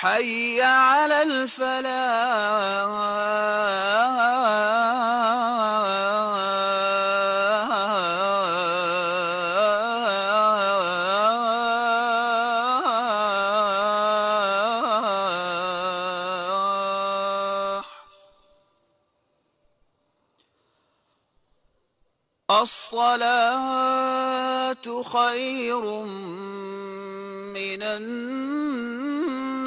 حي على الفلاح. الصلاة خير من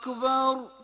أكبر